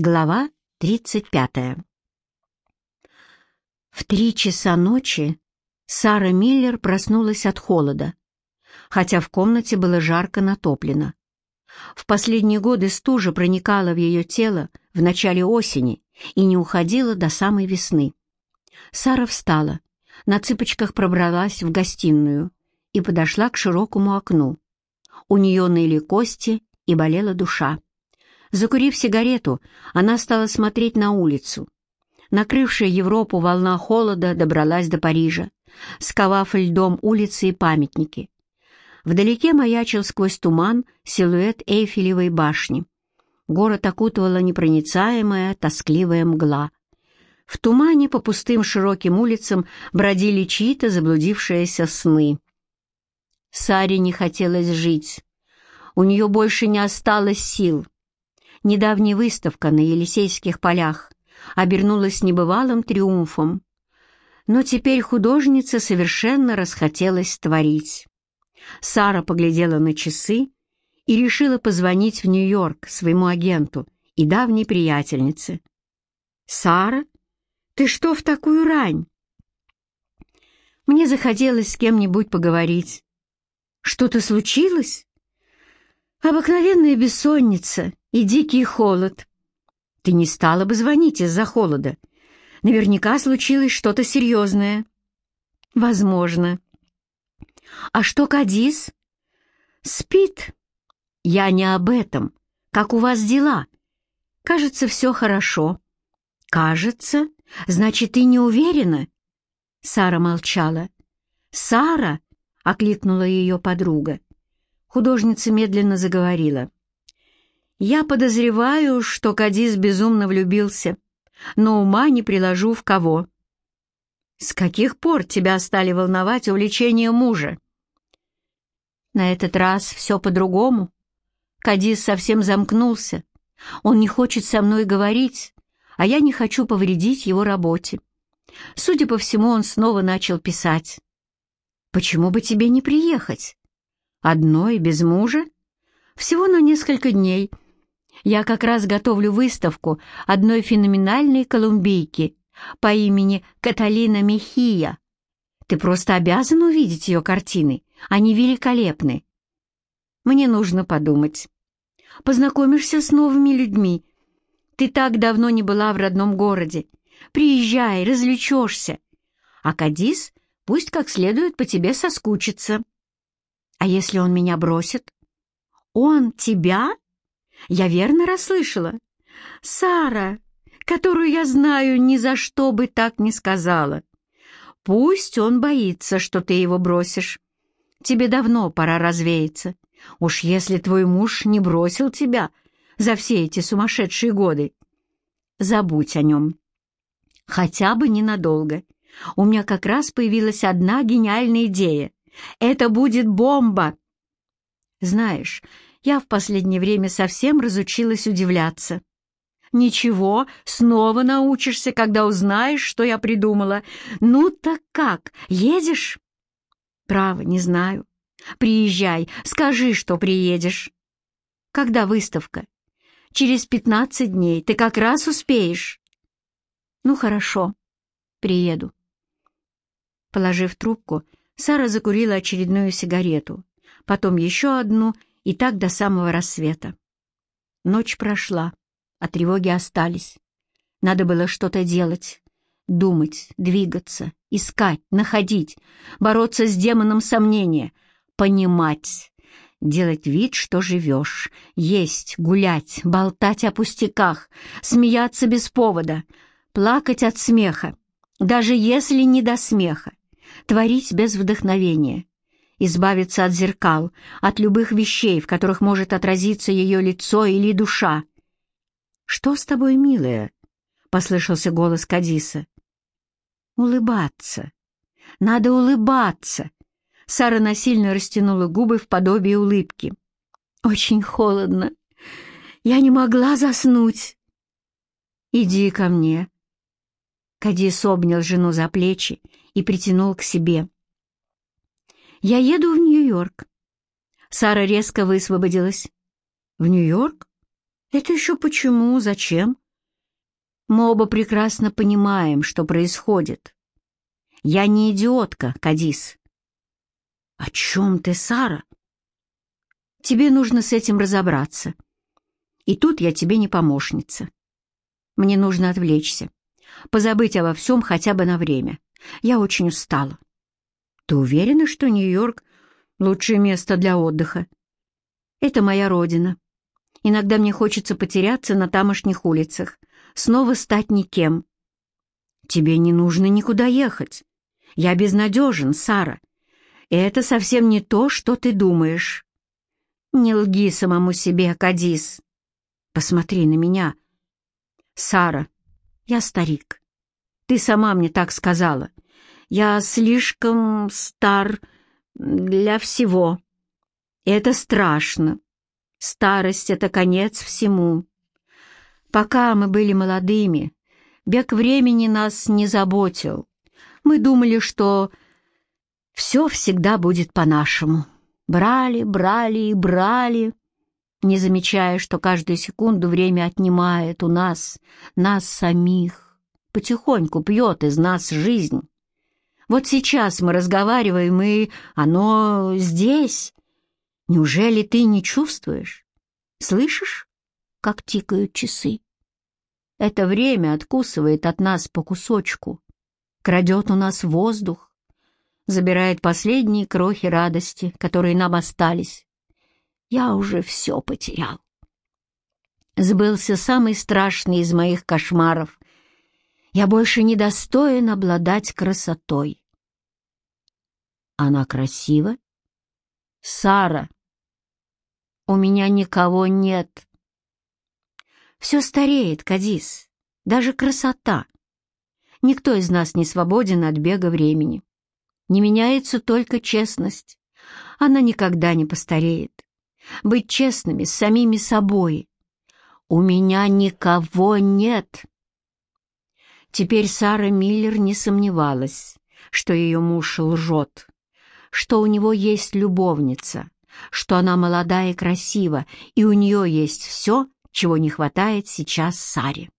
Глава 35. В три часа ночи Сара Миллер проснулась от холода, хотя в комнате было жарко натоплено. В последние годы стужа проникала в ее тело в начале осени и не уходила до самой весны. Сара встала, на цыпочках пробралась в гостиную и подошла к широкому окну. У нее ныли кости и болела душа. Закурив сигарету, она стала смотреть на улицу. Накрывшая Европу волна холода добралась до Парижа, сковав льдом улицы и памятники. Вдалеке маячил сквозь туман силуэт Эйфелевой башни. Город окутывала непроницаемая, тоскливая мгла. В тумане по пустым широким улицам бродили чьи-то заблудившиеся сны. Саре не хотелось жить. У нее больше не осталось сил недавняя выставка на Елисейских полях обернулась небывалым триумфом. Но теперь художнице совершенно расхотелось творить. Сара поглядела на часы и решила позвонить в Нью-Йорк своему агенту и давней приятельнице. «Сара, ты что в такую рань?» Мне захотелось с кем-нибудь поговорить. «Что-то случилось?» «Обыкновенная бессонница и дикий холод. Ты не стала бы звонить из-за холода. Наверняка случилось что-то серьезное. Возможно. А что Кадис? Спит. Я не об этом. Как у вас дела? Кажется, все хорошо. Кажется? Значит, ты не уверена? Сара молчала. «Сара!» — окликнула ее подруга. Художница медленно заговорила. Я подозреваю, что Кадис безумно влюбился, но ума не приложу в кого. С каких пор тебя стали волновать увлечения мужа? На этот раз все по-другому. Кадис совсем замкнулся. Он не хочет со мной говорить, а я не хочу повредить его работе. Судя по всему, он снова начал писать. Почему бы тебе не приехать? Одной, без мужа? Всего на несколько дней — я как раз готовлю выставку одной феноменальной колумбийки по имени Каталина Мехия. Ты просто обязан увидеть ее картины. Они великолепны. Мне нужно подумать. Познакомишься с новыми людьми. Ты так давно не была в родном городе. Приезжай, развлечешься. А Кадис пусть как следует по тебе соскучится. А если он меня бросит? Он тебя? Я верно расслышала? Сара, которую я знаю, ни за что бы так не сказала. Пусть он боится, что ты его бросишь. Тебе давно пора развеяться. Уж если твой муж не бросил тебя за все эти сумасшедшие годы, забудь о нем. Хотя бы ненадолго. У меня как раз появилась одна гениальная идея. Это будет бомба. Знаешь, я в последнее время совсем разучилась удивляться. «Ничего, снова научишься, когда узнаешь, что я придумала. Ну так как, едешь?» «Право, не знаю. Приезжай, скажи, что приедешь». «Когда выставка?» «Через пятнадцать дней. Ты как раз успеешь». «Ну, хорошо. Приеду». Положив трубку, Сара закурила очередную сигарету, потом еще одну и так до самого рассвета. Ночь прошла, а тревоги остались. Надо было что-то делать, думать, двигаться, искать, находить, бороться с демоном сомнения, понимать, делать вид, что живешь, есть, гулять, болтать о пустяках, смеяться без повода, плакать от смеха, даже если не до смеха, творить без вдохновения, избавиться от зеркал, от любых вещей, в которых может отразиться ее лицо или душа. «Что с тобой, милая?» — послышался голос Кадиса. «Улыбаться. Надо улыбаться!» Сара насильно растянула губы в подобии улыбки. «Очень холодно. Я не могла заснуть». «Иди ко мне». Кадис обнял жену за плечи и притянул к себе. Я еду в Нью-Йорк». Сара резко высвободилась. «В Нью-Йорк? Это еще почему? Зачем? Мы оба прекрасно понимаем, что происходит. Я не идиотка, Кадис. О чем ты, Сара? Тебе нужно с этим разобраться. И тут я тебе не помощница. Мне нужно отвлечься, позабыть обо всем хотя бы на время. Я очень устала. Ты уверена, что Нью-Йорк — лучшее место для отдыха? Это моя родина. Иногда мне хочется потеряться на тамошних улицах, снова стать никем. Тебе не нужно никуда ехать. Я безнадежен, Сара. И это совсем не то, что ты думаешь. Не лги самому себе, Кадис. Посмотри на меня. Сара, я старик. Ты сама мне так сказала. Я слишком стар для всего. Это страшно. Старость — это конец всему. Пока мы были молодыми, бег времени нас не заботил. Мы думали, что все всегда будет по-нашему. Брали, брали и брали, не замечая, что каждую секунду время отнимает у нас, нас самих, потихоньку пьет из нас жизнь. Вот сейчас мы разговариваем, и оно здесь. Неужели ты не чувствуешь? Слышишь, как тикают часы? Это время откусывает от нас по кусочку, крадет у нас воздух, забирает последние крохи радости, которые нам остались. Я уже все потерял. Сбылся самый страшный из моих кошмаров. Я больше не достоин обладать красотой. Она красива? Сара. У меня никого нет. Все стареет, Кадис, даже красота. Никто из нас не свободен от бега времени. Не меняется только честность. Она никогда не постареет быть честными с самими собой. У меня никого нет. Теперь Сара Миллер не сомневалась, что ее муж лжет, что у него есть любовница, что она молода и красива, и у нее есть все, чего не хватает сейчас Саре.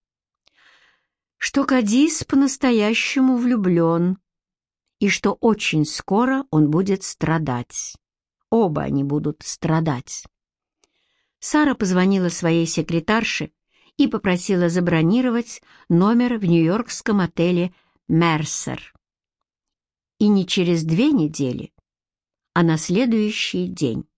Что Кадис по-настоящему влюблен, и что очень скоро он будет страдать. Оба они будут страдать. Сара позвонила своей секретарше и попросила забронировать номер в нью-йоркском отеле «Мерсер». И не через две недели, а на следующий день.